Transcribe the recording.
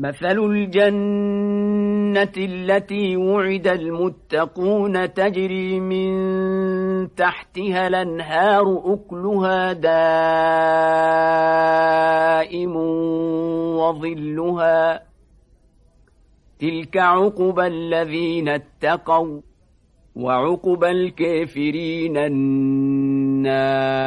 مثل الجنة التي وعد المتقون تجري من تحتها الانهار أكلها دائم وظلها تلك عقب الذين اتقوا وعقب الكافرين النار